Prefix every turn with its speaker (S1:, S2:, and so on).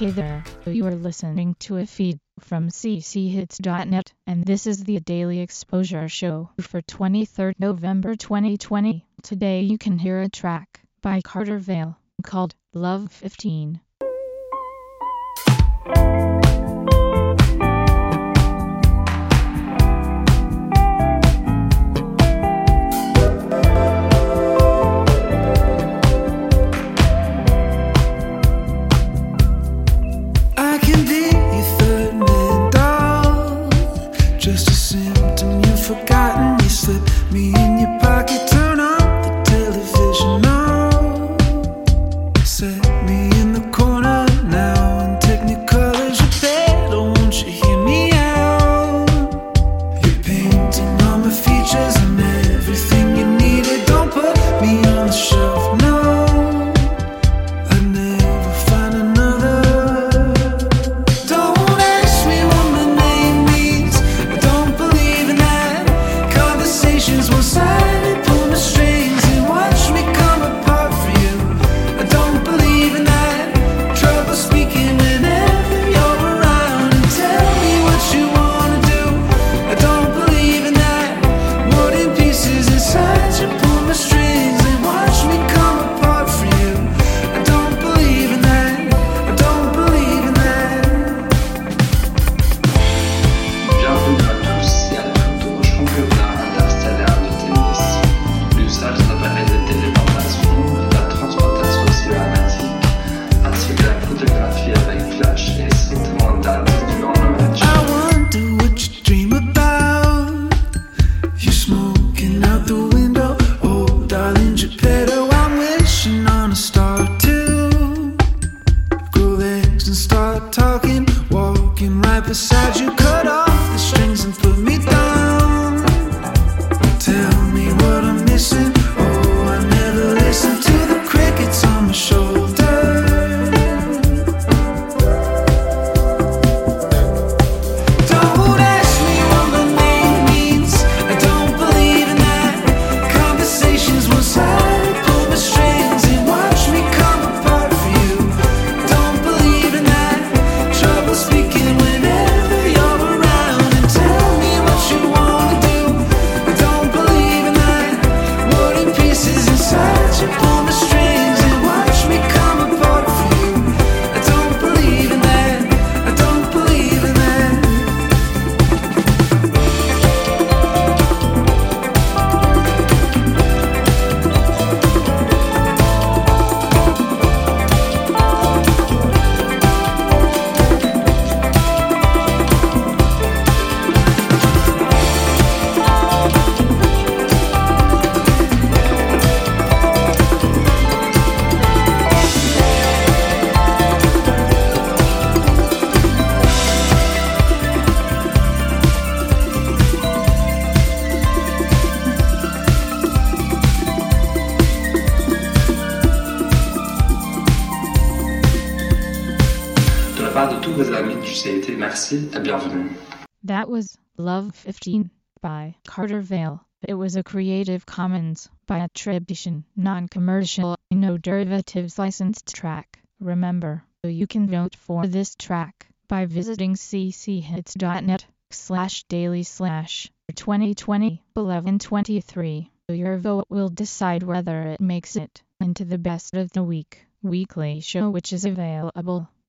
S1: Hey there, you are listening to a feed from cchits.net, and this is the Daily Exposure Show for 23rd November 2020. Today you can hear a track by Carter Vale called Love 15.
S2: beside you.
S3: amis du merci et bienvenue.
S1: That was Love 15 by Carter Vale. It was a Creative Commons by attribution, non-commercial, no derivatives licensed track. Remember, you can vote for this track by visiting cchits.net slash daily slash 2020 1123. Your vote will decide whether it makes it into the best of the week weekly show which is available